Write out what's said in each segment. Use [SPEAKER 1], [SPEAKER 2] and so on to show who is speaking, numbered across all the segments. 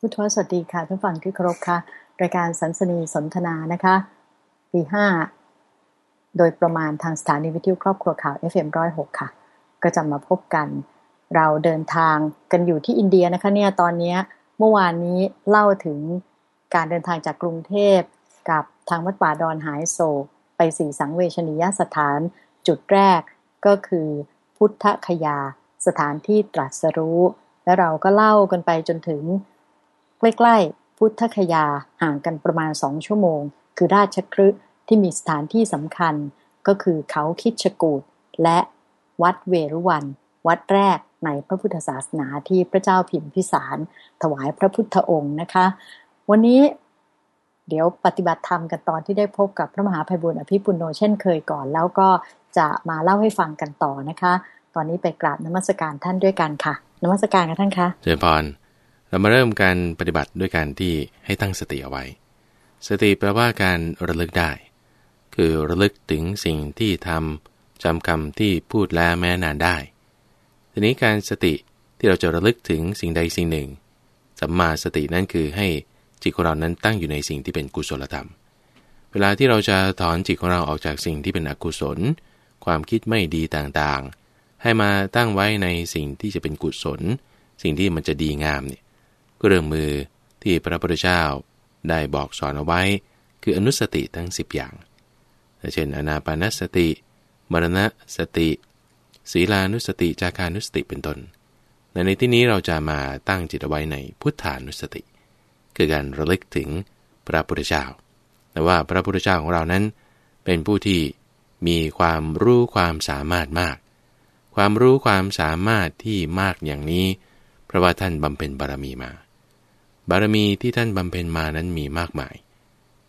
[SPEAKER 1] พุทธวสวัสดีค่ะท่านฟังที่เคารพค่ะ รายการสันสนีสนทนานะคะปีห้าโดยประมาณทางสถานีวิทยุครอบครัวข่าว FM106 ค่ะ ก็จะมาพบกัน เราเดินทางกันอยู่ที่อินเดียนะคะเนี่ยตอนนี้เมื่อวานนี้เล่าถึงการเดินทางจากกรุงเทพกับทางวัดป่าดอนหายโศกไปสีสังเวชนียสถานจุดแรกก็คือพุทธคยาสถานที่ตรัสรู้ และเราก็เล่ากันไปจนถึง ใกล้ๆ พุทธคยาห่างกันประมาณสองชั่วโมง คือราชครึที่มีสถานที่สำคัญ ก็คือเขาคิดชกูดและวัดเวรุวัน วัดแรกในพระพุทธศาสนาที่พระเจ้าพิมพิสาร ถวายพระพุทธองค์นะคะ วันนี้เดี๋ยวปฏิบัติธรรมกันตอนที่ได้พบกับพระมหาภัยบุญอภิปุโนเช่นเคยก่อน แล้วก็จะมาเล่าให้ฟังกันต่อนะคะ ตอนนี้ไปกราบนมัสการท่านด้วยกันค่ะนมัสการกับท่านคะ
[SPEAKER 2] เจริญพร เรามาเริ่มการปฏิบัติด้วยการที่ให้ตั้งสติเอาไว้ สติแปลว่าการระลึกได้ คือระลึกถึงสิ่งที่ทำจำคำที่พูดแล้วแม้นานได้ ทีนี้การสติที่เราจะระลึกถึงสิ่งใดสิ่งหนึ่งสัมมาสตินั่นคือให้จิตของเรานั้นตั้งอยู่ในสิ่งที่เป็นกุศลธรรม เวลาที่เราจะถอนจิตของเราออกจากสิ่งที่เป็นอกุศล ความคิดไม่ดีต่างๆ ให้มาตั้งไว้ในสิ่งที่จะเป็นกุศล สิ่งที่มันจะดีงามเนี่ย เครื่องมือที่พระพุทธเจ้าได้บอกสอนเอาไว้ คืออนุสติทั้ง 10 อย่าง เช่นอนาปานสติมรณสติ ศีลานุสติ จาคานุสติเป็นต้น ในที่นี้เราจะมาตั้งจิตเอาไว้ในพุทธานุสติ คือการระลึกถึงพระพุทธเจ้า แต่ว่าพระพุทธเจ้าของเรานั้น เป็นผู้ที่มีความรู้ความสามารถมาก ความรู้ความสามารถที่มากอย่างนี้ เพราะว่าท่านบำเพ็ญบารมีมา บารมีที่ท่านบำเพ็ญมานั้นมีมากมาย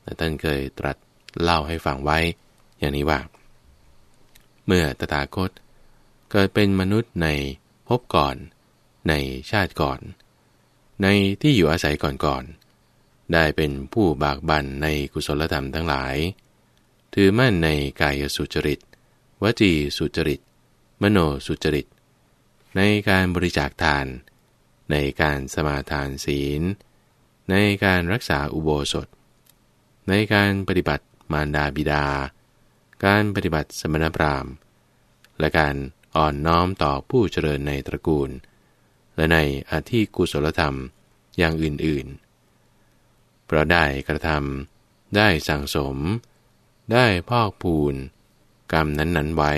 [SPEAKER 2] แต่ท่านเคยตรัสเล่าให้ฟังไว้ อย่างนี้ว่า เมื่อตถาคต เกิดเป็นมนุษย์ในภพก่อน ในชาติก่อน ในที่อยู่อาศัยก่อนๆได้เป็นผู้บากบั่นในกุศลธรรมทั้งหลาย ถือมั่นในกายสุจริต วจีสุจริต มโนสุจริต ในการบริจาคทาน ในการสมาทานศีล ในการรักษาอุโบสถ ในการปฏิบัติมารดาบิดา การปฏิบัติสมณพราหมณ์ และการอ่อนน้อมต่อผู้เจริญในตระกูล และในอาธิกุศลธรรมอย่างอื่นๆ เพราะได้กระทำได้สั่งสม ได้พอกพูน กรรมนั้นๆไว้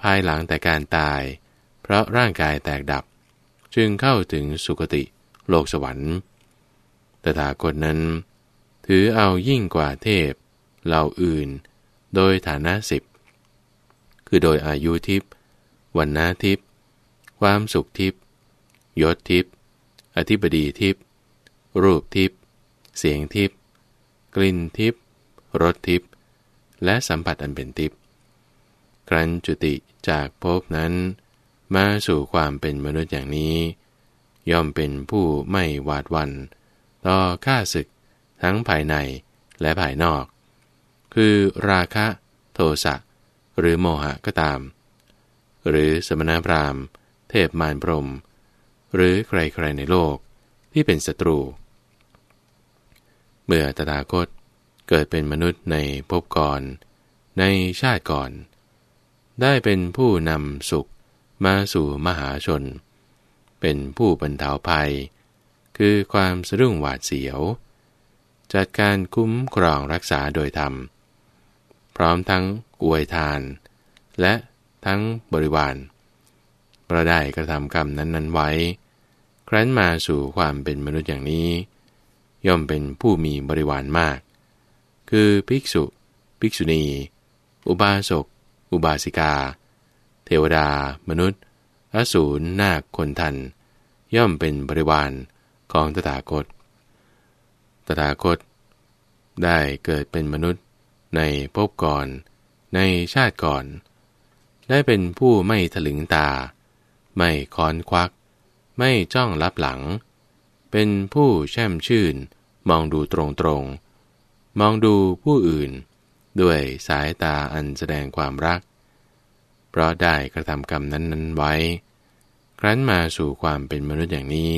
[SPEAKER 2] ภายหลังแต่การตาย เพราะร่างกายแตกดับ จึงเข้าถึงสุคติโลกสวรรค์ตถาคตนั้น ถือเอายิ่งกว่าเทพเหล่าอื่น โดยฐานะสิบ คือโดยอายุทิพย์วันนาทิพย์ความสุขทิพย์ยศทิพย์อธิบดีทิพย์รูปทิพย์เสียงทิพย์กลิ่นทิพย์รสทิพย์และสัมผัสอันเป็นทิพย์ครั้นจุติจากภพนั้น มาสู่ความเป็นมนุษย์อย่างนี้ ย่อมเป็นผู้ไม่หวาดวัน ต่อข้าศึกทั้งภายในและภายนอก คือราคะโทสะหรือโมหะก็ตาม หรือสมณพราหมณ์ เทพมารพรม หรือใครๆในโลกที่เป็นศัตรู เมื่อตถาคตเกิดเป็นมนุษย์ในภพก่อน ในชาติก่อน ได้เป็นผู้นำสุข มาสู่มหาชน เป็นผู้บรรเทาภัย คือความสะดุ้งหวาดเสียว จัดการคุ้มครองรักษาโดยธรรม พร้อมทั้งอวยทาน และทั้งบริวารประได้กระทำกรรมนั้นๆไว้ ครั้นมาสู่ความเป็นมนุษย์อย่างนี้ ย่อมเป็นผู้มีบริวารมาก คือภิกษุ ภิกษุณี อุบาสก อุบาสิกา เทวดา มนุษย์ อสูรนาคคนทัน ย่อมเป็นบริวารของตถาคต ตถาคต ได้เกิดเป็นมนุษย์ในภพก่อน ในชาติก่อน ได้เป็นผู้ไม่ถลึงตา ไม่คอนควัก ไม่จ้องลับหลัง เป็นผู้แช่มชื่น มองดูตรงตรงมองดูผู้อื่น ด้วยสายตาอันแสดงความรัก เพราะได้กระทำกรรมนั้นนั้นไว้ ครั้นมาสู่ความเป็นมนุษย์อย่างนี้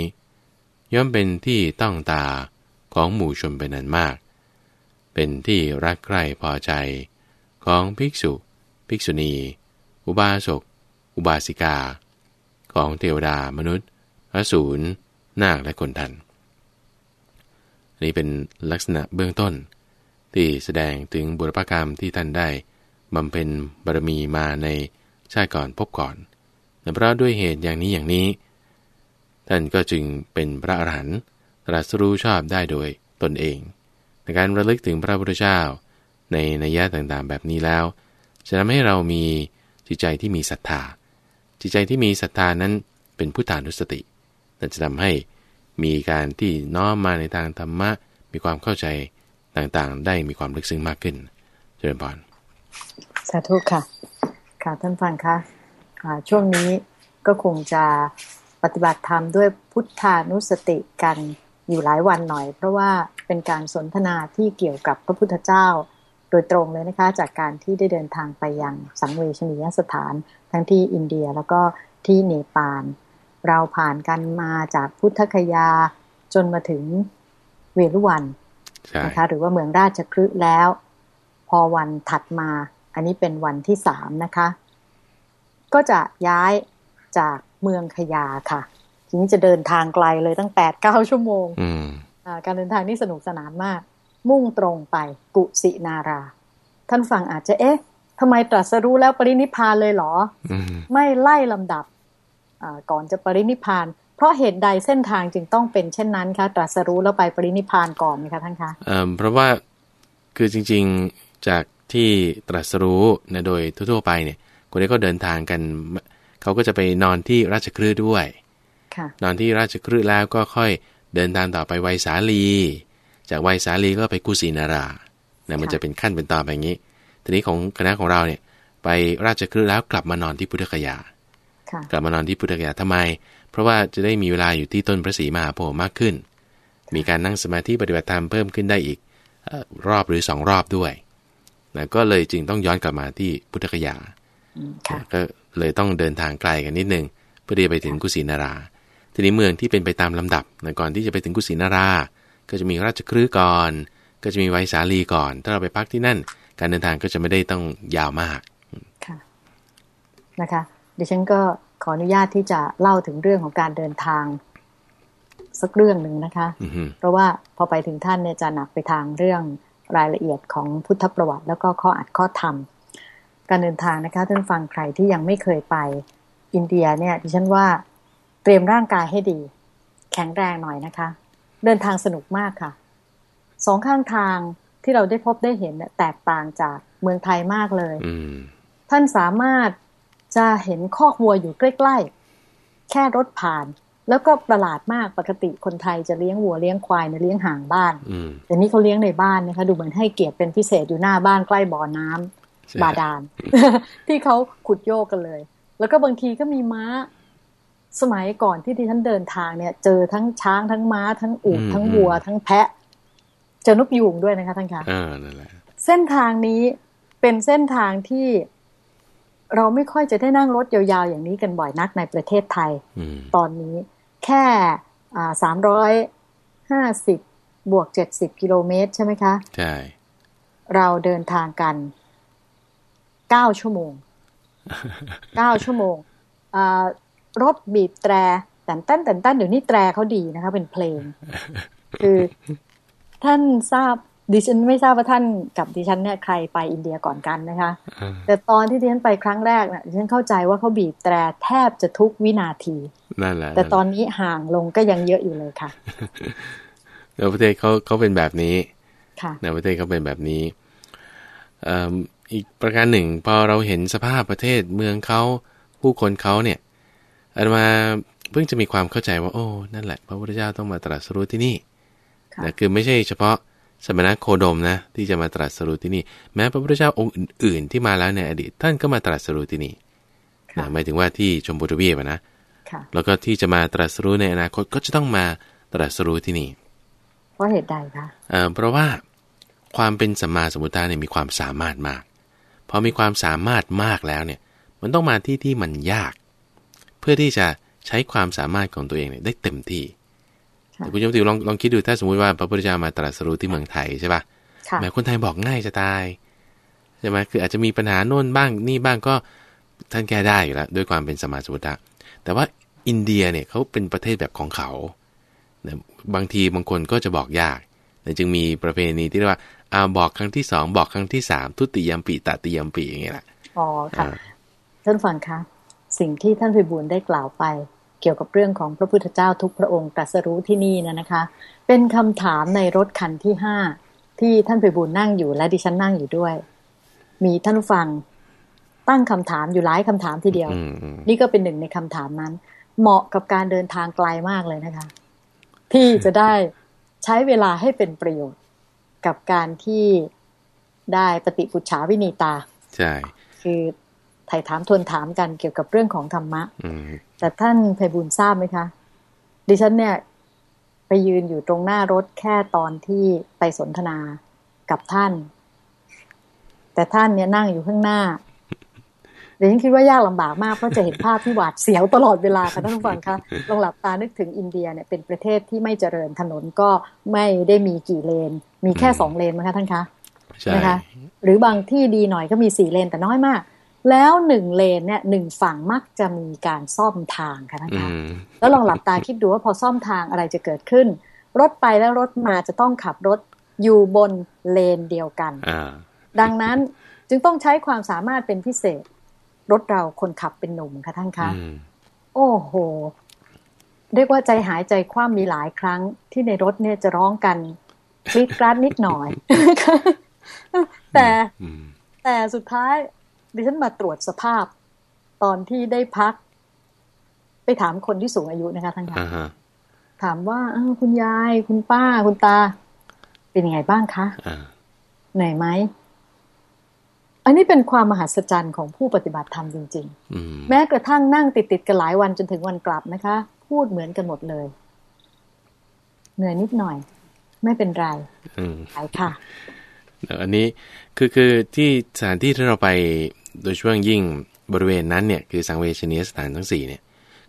[SPEAKER 2] ย่อมเป็นที่ต้องตาของหมู่ชนเป็นนันมาก เป็นที่รักใคร่พอใจของภิกษุ ภิกษุณี อุบาสก อุบาสิกา ของเทวดามนุษย์ อสูร นาคและคนทัน นี่เป็นลักษณะเบื้องต้น ที่แสดงถึงบุรพกรรมที่ท่านได้บำเพ็ญบารมีมาใน ชาติก่อนพบก่อนแต่เพราะด้วยเหตุอย่างนี้อย่างนี้ ท่านก็จึงเป็นพระอรหันต์ตรัสรู้ชอบได้โดยตนเองในการระลึกถึงพระพุทธเจ้า ในนัยยะต่างๆ แบบนี้แล้ว จะทำให้เรามีจิตใจที่มีศรัทธา จิตใจที่มีศรัทธานั้นเป็นพุทธานุสตินั่จะทำให้มีการที่น้อมมาในทางธรรมะ มีความเข้าใจต่างๆ ได้มีความลึกซึ้งมากขึ้น เจริญพร
[SPEAKER 1] สาธุค่ะ ค่ะท่านฟังคะะช่วงนี้ก็คงจะปฏิบัติธรรมด้วยพุทธานุสติกันอยู่หลายวันหน่อย เพราะว่าเป็นการสนทนาที่เกี่ยวกับพระพุทธเจ้า โดยตรงเลยนะคะ จากการที่ได้เดินทางไปยังสังเวชนียสถานทั้งที่อินเดียแล้วก็ที่เนปาลเราผ่านกันมาจากพุทธคยาจนมาถึงเวรุวันนะคะหรือว่าเมืองราชคฤห์แล้ว พอวันถัดมา อันนี้เป็นวันที่สามนะคะ ก็จะย้ายจากเมืองขยาค่ะ ทีนี้จะเดินทางไกลเลยตั้งแปดเก้าชั่วโมงการเดินทางนี่สนุกสนานมาก มุ่งตรงไปกุสินารา ท่านฟังอาจจะเอ๊ะทำไมตรัสรู้แล้วปรินิพานเลยเหรอไม่ไล่ลำดับก่อนจะปรินิพาน เพราะเหตุใดเส้นทางจึงต้องเป็นเช่นนั้นคะตรัสรู้แล้วไปปรินิพานก่อนไหมคะท่านคะ
[SPEAKER 2] เพราะว่าคือจริง ๆจาก ที่ตรัสรู้นะโดยทั่วๆไปเนี่ย คนนี้ก็เดินทางกัน เขาก็จะไปนอนที่ราชครืด้วยนอนที่ราชครืแล้วก็ค่อยเดินทางต่อไปไวสาลี จากไวสาลีก็ไปกุสินารานะมันจะเป็นขั้นเป็นตอนแบบนี้ ทีนี้ของคณะของเราเนี่ย ไปราชครืแล้วกลับมานอนที่พุทธคยากลับมานอนที่พุทธกยาทำไม เพราะว่าจะได้มีเวลาอยู่ที่ต้นพระศรีมหาโพธิ์มากขึ้น มีการนั่งสมาธิปฏิบัติธรรมเพิ่มขึ้นได้อีกรอบหรือสองรอบด้วย นะก็เลยจึงต้องย้อนกลับมาที่พุทธกยาก็เลยต้องเดินทางไกลกันนิดนึงเพื่อที่จะไปถึงกุสินารา ทีนี้เมืองที่เป็นไปตามลำดับนะก่อนที่จะไปถึงกุสินารา ก็จะมีราชครืก่อน ก็จะมีไวสาลีก่อน ถ้าเราไปพักที่นั่น การเดินทางก็จะไม่ได้ต้องยาวมาก
[SPEAKER 1] ค่ะนะคะดิฉันก็ขออนุญาตที่จะเล่าถึงเรื่องของการเดินทางสักเรื่องหนึ่งนะคะ เพราะว่าพอไปถึงท่านเนี่ยจะหนักไปทางเรื่อง รายละเอียดของพุทธประวัติ แล้วก็ข้ออัดข้อธรรม การเดินทางนะคะท่านฟังใครที่ยังไม่เคยไปอินเดียเนี่ยดิฉันว่าเตรียมร่างกายให้ดี แข็งแรงหน่อยนะคะ เดินทางสนุกมากค่ะ สองข้างทางที่เราได้พบได้เห็นแตกต่างจากเมืองไทยมากเลยท่านสามารถจะเห็นคอกวัวอยู่ใกล้ ๆ แค่รถผ่าน แล้วก็ประหลาดมากปกติคนไทยจะเลี้ยงวัวเลี้ยงควายในเลี้ยงห่างบ้านแต่นี้เขาเลี้ยงในบ้านนะคะดูเหมือนให้เกียรติเป็นพิเศษอยู่หน้าบ้านใกล้บ่อน้ำบาดาลที่เขาขุดโยกกันเลย แล้วก็บางทีก็มีม้า สมัยก่อนที่ที่ฉันเดินทางเนี่ย เจอทั้งช้างทั้งม้า ทั้งอูฐทั้งวัว ทั้งแพะเจอนกยูงด้วยนะคะท่านคะเส้นทางนี้เป็นเส้นทางที่เราไม่ค่อยจะได้นั่งรถยาวๆอย่างนี้กันบ่อยนักในประเทศไทยตอนนี้ แค่สามร้อยห้าสิบบวกเจ็ดสิบกิโลเมตรใช่ไหมคะ
[SPEAKER 2] ใช่
[SPEAKER 1] เราเดินทางกันเก้าชั่วโมงเก้าชั่วโมงรถบีบแตรแต่นต้นแต่นต้นเดี๋ยวนี้แตรเขาดีนะคะ เป็นเพลง คือท่านทราบ ดิฉันไม่ทราบว่าท่านกับดิฉันเนี่ยใครไปอินเดียก่อนกันนะคะ แต่ตอนที่ดิฉันไปครั้งแรกเนี่ยดิฉันเข้าใจว่าเขาบีบแตรแทบจะทุกวินาที
[SPEAKER 2] นั่นแหละ
[SPEAKER 1] แต่ตอนนี้ห่างลงก็ยังเยอะอยู่เลยค่ะ
[SPEAKER 2] ในประเทศเขาเขาเป็นแบบนี้
[SPEAKER 1] ค่ะ
[SPEAKER 2] ในประเทศเขาเป็นแบบนี้อีกประการหนึ่งพอเราเห็นสภาพประเทศเมืองเขาผู้คนเขาเนี่ยอาตมาเพิ่งจะมีความเข้าใจว่า โอ้ นั่นแหละ พระพุทธเจ้าต้องมาตรัสรู้ที่นี่นะคือไม่ใช่เฉพาะ สมณะโคดมนะที่จะมาตรัสรู้ที่นี่ แม้พระพุทธเจ้าองค์อื่น ๆ ที่มาแล้วในอดีต ท่านก็มาตรัสรู้ที่นี่นะหมายถึงว่าที่ชมพูทวีปนะแล้วก็ที่จะมาตรัสรู้ในอนาคตก็จะต้องมาตรัสรู้ที่นี่
[SPEAKER 1] เพราะเหตุใดคะ
[SPEAKER 2] เพราะว่าความเป็นสัมมาสมุทธาเนี่ยมีความสามารถมากพอมีความสามารถมากแล้วเนี่ย มันต้องมาที่ที่มันยาก เพื่อที่จะใช้ความสามารถของตัวเองเนี่ยได้เต็มที่
[SPEAKER 1] ค่ะ
[SPEAKER 2] แต่คุณโยมติวลองลองคิดดูถ้าสมมุติว่าพระพุทธเจ้ามาตรัสรู้ที่เมืองไทยใช่ปะ
[SPEAKER 1] ค่ะ
[SPEAKER 2] แหมคนไทยบอกง่ายจะตายใช่ไหมคืออาจจะมีปัญหาโน่นบ้างนี่บ้างก็ท่านแก้ได้อยู่แล้วด้วยความเป็นสมมาสมุทธะแต่ว่าอินเดียเนี่ยเขาเป็นประเทศแบบของเขานะบางทีบางคนก็จะบอกยากแต่จึงมีประเพณีที่เรียกว่าอาบอกครั้งที่สองบอกครั้งที่สามทุติยมปีตติยมปีอย่างเงี้ยแหละ
[SPEAKER 1] อ๋อค่ะ
[SPEAKER 2] อ่า
[SPEAKER 1] ท่านฟังคะสิ่งที่ท่านพิบูลได้กล่าวไปเกี่ยวกับเรื่องของพระพุทธเจ้าทุกพระองค์ตรัสรู้ที่นี่นะนะคะ เป็นคำถามในรถคันที่ห้าที่ท่านพิบูลนั่งอยู่และดิฉันนั่งอยู่ด้วย มีท่านผู้ฟังตั้งคำถามอยู่หลายคำถามทีเดียว
[SPEAKER 2] อืมอืม
[SPEAKER 1] นี่ก็เป็นหนึ่งในคำถามนั้น เหมาะกับการเดินทางไกลมากเลยนะคะ ที่จะได้ใช้เวลาให้เป็นประโยชน์กับการที่ได้ปฏิปุจฉาวินีตา
[SPEAKER 2] ใช่
[SPEAKER 1] คือ ถ่ายถามทวนถามกันเกี่ยวกับเรื่องของธรรมะ
[SPEAKER 2] อืม
[SPEAKER 1] แต่ท่านไพบุญทราบไหมคะ ดิฉันเนี่ย ไปยืนอยู่ตรงหน้ารถแค่ตอนที่ไปสนทนากับท่าน แต่ท่านเนี่ยนั่งอยู่ข้างหน้าดิฉันคิดว่ายากลำบากมากเพราะจะเห็นภาพที่หวาดเสียวตลอดเวลาค่ะท่านผู้ฟังคะลองหลับตานึกถึงอินเดียเนี่ยเป็นประเทศที่ไม่เจริญถนนก็ไม่ได้มีกี่เลน มีแค่สองเลนมั้งคะท่านคะ
[SPEAKER 2] ใช่
[SPEAKER 1] นะคะ หรือบางที่ดีหน่อยก็มีสี่เลนแต่น้อยมาก แล้วหนึ่งเลนเนี่ยหนึ่งฝั่งมักจะมีการซ่อมทางค่ะท่าน
[SPEAKER 2] อื
[SPEAKER 1] คะ
[SPEAKER 2] ม
[SPEAKER 1] แล้วลองหลับตาคิดดูว่าพอซ่อมทางอะไรจะเกิดขึ้น รถไปแล้วรถมาจะต้องขับรถอยู่บนเลนเดียวกัน
[SPEAKER 2] อ่า
[SPEAKER 1] ดังนั้นจึงต้องใช้ความสามารถเป็นพิเศษ รถเราคนขับเป็นหนุ่มค่ะท่านคะ
[SPEAKER 2] อืม
[SPEAKER 1] โอ้โห เรียกว่าใจหายใจคว่ำมีหลายครั้งที่ในรถเนี่ยจะร้องกันกรีดกราดนิดหน่อย แต่
[SPEAKER 2] อืม
[SPEAKER 1] แต่สุดท้าย ดิฉันมาตรวจสภาพ ตอนที่ได้พัก ไปถามคนที่สูงอายุนะคะท่านคะ
[SPEAKER 2] อ่าฮะ
[SPEAKER 1] ถามว่าอ้าวคุณยาย คุณป้า คุณตา เป็นยังไงบ้างคะ
[SPEAKER 2] อ่า
[SPEAKER 1] เหนื่อยไหม อันนี้เป็นความมหัศจรรย์ของผู้ปฏิบัติธรรมจริง
[SPEAKER 2] อืม
[SPEAKER 1] ๆแม้กระทั่งนั่งติดติดๆกันหลายวันจนถึงวันกลับนะคะ พูดเหมือนกันหมดเลย เหนื่อยนิดหน่อย ไม่เป็นไร
[SPEAKER 2] อืม
[SPEAKER 1] ไปค่ะ
[SPEAKER 2] อันนี้คือคือที่สถานที่ที่เราไป โดยช่วงยิ่งบริเวณนั้นเนี่ยคือสังเวชนียสถานทั้งสี่เนี่ย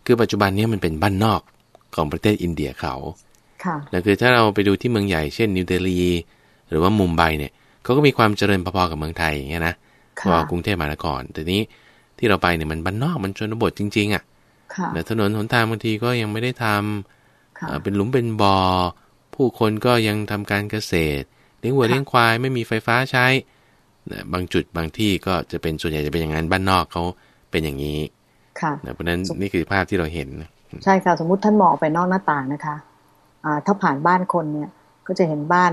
[SPEAKER 2] คือปัจจุบันเนี้มันเป็นบ้านนอกของประเทศอินเดียเขา
[SPEAKER 1] ค่ะ
[SPEAKER 2] แล้วคือถ้าเราไปดูที่เมืองใหญ่เช่นนิวเดลีหรือว่ามุมไบเนี่ยเขาก็มีความเจริญพอๆกับเมืองไทยอย่างเงี้ยนะพ
[SPEAKER 1] ค่ะ
[SPEAKER 2] อกรุงเทพมหานครแต่นี้ที่เราไปเนี่ยมันบ้านนอกมันชนบทจริง ๆอะ
[SPEAKER 1] ค่ะ
[SPEAKER 2] แต่ถนนหนทางบางทีก็ยังไม่ได้ทำ
[SPEAKER 1] ค่ะ
[SPEAKER 2] เอ่อเป็นหลุมเป็นบ่อผู้คนก็ยังทำการเกษตรเลี้ยงวัว
[SPEAKER 1] ค่ะ
[SPEAKER 2] เลี้ยงควายไม่มีไฟฟ้าใช้ นะบางจุดบางที่ก็จะเป็นส่วนใหญ่จะเป็นอย่างนั้นบ้านนอกเขาเป็นอย่างนี้
[SPEAKER 1] ค่ะ
[SPEAKER 2] นะเพราะฉะนั้นนี่คือภาพที่เราเห็นนะ
[SPEAKER 1] ใช่ค่ะ สมมุติท่านมองออกไปนอกหน้าต่างนะคะอ่าถ้าผ่านบ้านคนเนี่ย ก็จะเห็นบ้าน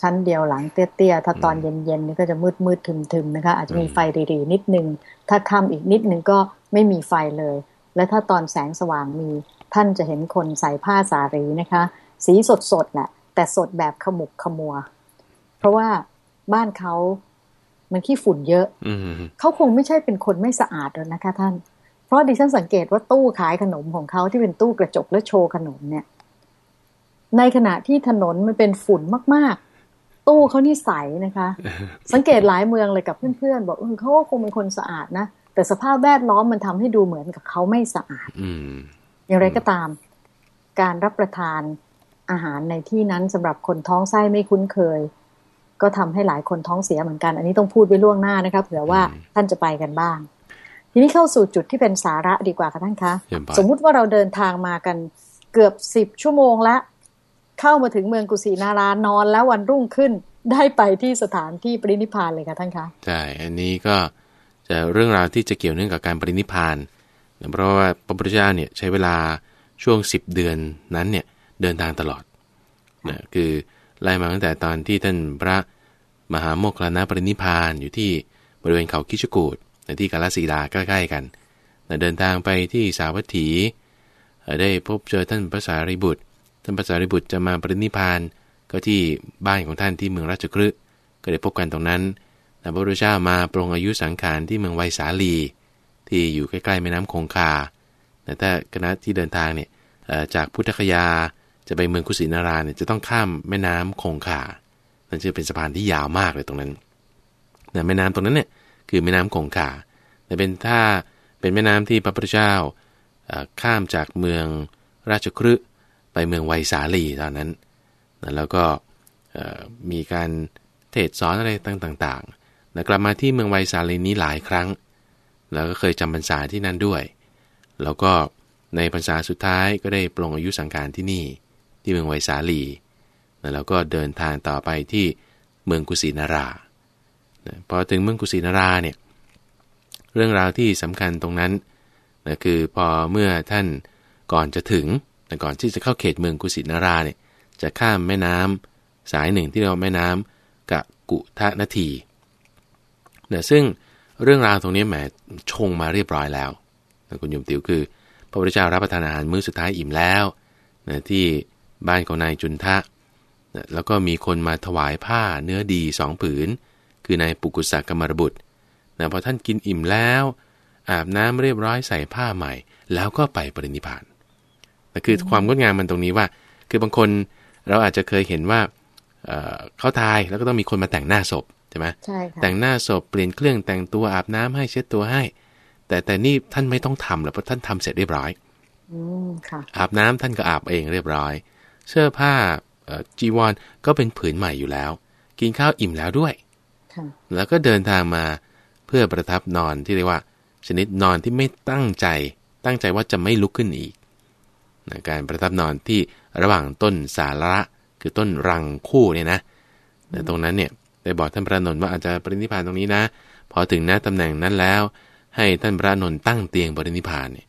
[SPEAKER 1] ชั้นเดียวหลังเตี้ยๆ ถ้าตอนเย็นๆนี่ก็จะมืดมืดๆทึมๆนะคะ อาจจะมีไฟรีๆนิดนึง ถ้าค่ำอีกนิดนึงก็ไม่มีไฟเลย และถ้าตอนแสงสว่างมี ท่านจะเห็นคนใส่ผ้าสารีนะคะ สีสดๆแหละแต่สดแบบขมุกขมัว เพราะว่าบ้านเขา มันขี้ฝุ่นเยอะ
[SPEAKER 2] อืม
[SPEAKER 1] เขาคงไม่ใช่เป็นคนไม่สะอาดหรอกนะคะ ท่าน เพราะดิฉันสังเกตว่าตู้ขายขนมของเขาที่เป็นตู้กระจกและโชว์ขนมเนี่ย ในขณะที่ถนนมันเป็นฝุ่นมากๆ ตู้เขานี่ใสนะคะ สังเกตหลายเมืองเลยกับเพื่อนๆบอกเออเขาก็คงเป็นคนสะอาดนะแต่สภาพแวดล้อมมันทำให้ดูเหมือนกับเขาไม่สะอาด
[SPEAKER 2] อืม
[SPEAKER 1] อย่างไรก็ตาม การรับประทานอาหารในที่นั้นสำหรับคนท้องไส้ไม่คุ้นเคย ก็ทำให้หลายคนท้องเสียเหมือนกัน อันนี้ต้องพูดไว้ล่วงหน้านะคะเผื่อว่า
[SPEAKER 2] อืม
[SPEAKER 1] ท่านจะไปกันบ้าง ทีนี้เข้าสู่จุดที่เป็นสาระดีกว่าค่ะท่านคะ
[SPEAKER 2] เยี่ยมไป
[SPEAKER 1] สมมุติว่าเราเดินทางมากันเกือบสิบชั่วโมงแล้วเข้ามาถึงเมืองกุสินารานอนแล้ววันรุ่งขึ้นได้ไปที่สถานที่ปรินิพพานเลยค่ะท่านคะ
[SPEAKER 2] ใช่อันนี้ก็จะเรื่องราวที่จะเกี่ยวเนื่องกับการปรินิพพานนะเพราะว่าพระพุทธเจ้าเนี่ยใช้เวลาช่วง 10 เดือนนั้นเนี่ยเดินทางตลอดนะคือ ไล่มาตั้งแต่ตอนที่ท่านพระมหาโมคคลานะปรินิพานอยู่ที่บริเวณเขาคิชกูดในที่กาลสีดาใกล้ๆกันเดินทางไปที่สาวัตถี ได้พบเจอท่านพระสารีบุตร ท่านพระสารีบุตรจะมาปรินิพานก็ที่บ้านของท่านที่เมืองราชคฤห์ก็ได้พบกันตรงนั้นแต่พระพุทธเจ้ามาปรงอายุสังขารที่เมืองไวยสาลี ที่อยู่ใกล้ๆแม่น้ำคงคาแต่ถ้าคณะที่เดินทางเนี่ยจากพุทธคยา จะไปเมืองกุสินาราเนี่ยจะต้องข้ามแม่น้ำคงคา นั่นจะเป็นสะพานที่ยาวมากเลยตรงนั้นแต่แม่น้ำตรงนั้นเนี่ยคือแม่น้ำคงคาแต่เป็นถ้าเป็นแม่น้ำที่พระพุทธเจ้าข้ามจากเมืองราชคฤห์ไปไปเมืองไวสาลีตอนนั้น แล้วก็มีการเทศสอนอะไรต่างๆแล้วกลับมาที่เมืองไวสาลีนี้หลายครั้ง แล้วก็เคยจำพรรษาที่นั่นด้วย แล้วก็ในพรรษาสุดท้ายก็ได้ปลงอายุสังการที่นี่ ที่เมืองไวสาลีแล้วก็เดินทางต่อไปที่เมืองกุสินาราพอถึงเมืองกุสินาราเนี่ยเรื่องราวที่สำคัญตรงนั้นนะคือพอเมื่อท่านก่อนจะถึงก่อนที่จะเข้าเขตเมืองกุสินาราเนี่ยจะข้ามแม่น้ำสายหนึ่งที่เรียกว่าแม่น้ำกะกุทะนาทีเนี่ยซึ่งเรื่องราวตรงนี้แหมชงมาเรียบร้อยแล้วนะคุณโยมติวคือ พระพุทธเจ้ารับประทานอาหารมื้อสุดท้ายอิ่มแล้วนะที่ บ้านของนายจุนทะนะแล้วก็มีคนมาถวายผ้าเนื้อดีสองผืน คือนายปุกุสะกมรบุตรนะพอท่านกินอิ่มแล้ว อาบน้ำเรียบร้อยใส่ผ้าใหม่ แล้วก็ไปปรินิพานแต่คือความงดงามมันตรงนี้ว่า คือบางคนเราอาจจะเคยเห็นว่าเขาทายแล้วก็ต้องมีคนมาแต่งหน้าศพใช่ไหม
[SPEAKER 1] ใช่ค่ะ
[SPEAKER 2] แต่งหน้าศพเปลี่ยนเครื่องแต่งตัวอาบน้ำให้เช็ดตัวให้ แต่แต่นี่ท่านไม่ต้องทำแล้วเพราะท่านทำเสร็จเรียบร้อย
[SPEAKER 1] อืมค่ะ
[SPEAKER 2] อาบน้ำท่านก็อาบเองเรียบร้อย เสื้อผ้าจีวรก็เป็นผืนใหม่อยู่แล้ว กินข้าวอิ่มแล้วด้วย แล้วก็เดินทางมาเพื่อประทับนอนที่เรียกว่า ชนิดนอนที่ไม่ตั้งใจ ตั้งใจว่าจะไม่ลุกขึ้นอีกนะการประทับนอนที่ระหว่างต้นสาระคือต้นรังคู่เนี่ยนะแต่ตรงนั้นเนี่ยได้บอกท่านพระนนท์ว่าอาจจะปรินิพานตรงนี้นะ พอถึงหน้าตำแหน่งนั้นแล้ว ให้ท่านพระนนท์ตั้งเตียงปรินิพานเนี่ย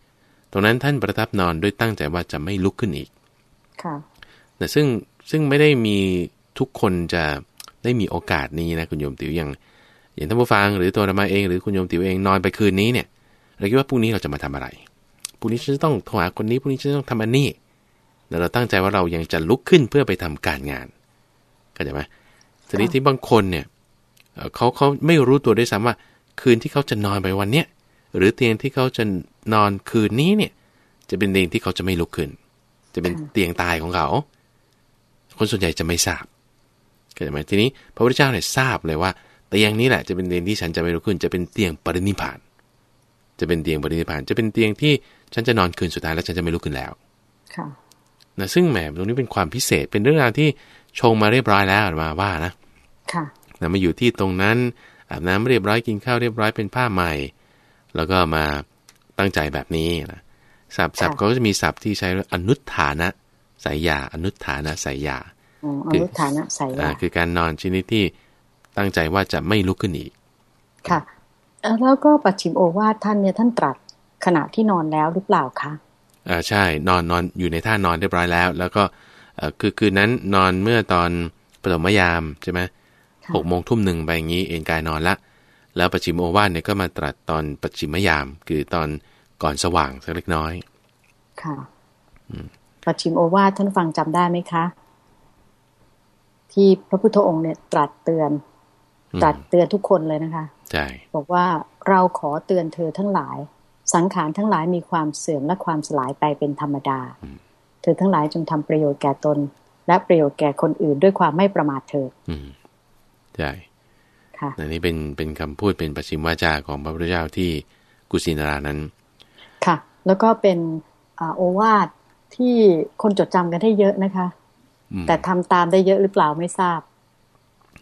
[SPEAKER 2] ตรงนั้นท่านประทับนอนด้วยตั้งใจว่าจะไม่ลุกขึ้นอีก
[SPEAKER 1] ค่ะ
[SPEAKER 2] แต่ซึ่งซึ่งไม่ได้มีทุกคนจะได้มีโอกาสนี้นะคุณโยมติ๋วอย่างอย่างท่านผู้ฟังหรือตัวธรรมาเองหรือคุณโยมติ๋วเองนอนไปคืนนี้เนี่ยเราคิดว่าพรุ่งนี้เราจะมาทำอะไรพรุ่งนี้ฉันจะต้องโทรหาคนนี้พรุ่งนี้ฉันต้องทำอันนี้แล้วเราตั้งใจว่าเรายังจะลุกขึ้นเพื่อไปทำการงานเข้าใจไหมทีนี้ที่บางคนเนี่ยเขาเขาไม่รู้ตัวด้วยซ้ำว่า คืนที่เขาจะนอนไปวันเนี้ยหรือเตียงที่เขาจะนอนคืนนี้เนี่ย จะเป็นเตียงที่เขาจะไม่ลุกขึ้น จะเป็นเตียงตายของเขา คนส่วนใหญ่จะไม่ทราบเข้าใจไหมทีนี้พระพุทธเจ้าเนี่ยทราบเลยว่าเตียงนี้แหละจะเป็นเตียงที่ฉันจะไม่ลุกขึ้น จะเป็นเตียงปรินิพาน จะเป็นเตียงปรินิพาน จะเป็นเตียงที่ฉันจะนอนคืนสุดท้ายแล้วฉันจะไม่ลุกขึ้นแล้ว
[SPEAKER 1] ค่ะ
[SPEAKER 2] นะซึ่งแหมตรงนี้เป็นความพิเศษเป็นเรื่องราวที่ชงมาเรียบร้อยแล้วมาว่านะ
[SPEAKER 1] ค่ะ
[SPEAKER 2] นะมาอยู่ที่ตรงนั้นอาบน้ำเรียบร้อยกินข้าวเรียบร้อยเป็นผ้าใหม่ แล้วก็มาตั้งใจแบบนี้นะศัพท์ศัพท์เขาจะมีศัพท์ที่ใช้อนุฐานะ สายยาอนุฐานะสายยา
[SPEAKER 1] อนุฐานะสายยา
[SPEAKER 2] คือการนอนชนิดที่ตั้งใจว่าจะไม่ลุกขึ้นอีก
[SPEAKER 1] ค่ะ แล้วก็ปัจฉิมโอวาทท่านเนี่ยท่านตรัสขณะที่นอนแล้วหรือเปล่าคะ
[SPEAKER 2] อ่าใช่นอนนอนอยู่ในท่านอนเรียบร้อยแล้ว แล้วก็คือคืนนั้นนอนเมื่อตอนปฐมยามใช่ไหมหกโมงทุ่มหนึ่งไปอย่างนี้เอนกายนอนละ แล้วปัจฉิมโอวาทเนี่ยก็มาตรัสตอนปัจฉิมยาม คือตอนก่อนสว่างสักเล็กน้อย
[SPEAKER 1] ค่ะ ปัจฉิมโอวาทท่านฟังจำได้ไหมคะ ที่พระพุทธองค์เนี่ยตรัสเตือน ตรัสเตือนทุกคนเลยนะคะ
[SPEAKER 2] ใช่
[SPEAKER 1] บอกว่าเราขอเตือนเธอทั้งหลาย สังขารทั้งหลายมีความเสื่อมและความสลายไปเป็นธรรมดา เธอทั้งหลายจงทำประโยชน์แก่ตน และประโยชน์แก่คนอื่นด้วยความไม่ประมาทเธอ
[SPEAKER 2] อืมใช่
[SPEAKER 1] ค่ะ
[SPEAKER 2] อันนี้เป็นเป็นคำพูดเป็นประชิมวาจาของพระพุทธเจ้าที่กุสินารานั้น
[SPEAKER 1] ค่ะ แล้วก็เป็นโอวาท ที่คนจดจำกันได้เยอะนะคะ แต่ทำตามได้เยอะหรือเปล่าไม่ทราบ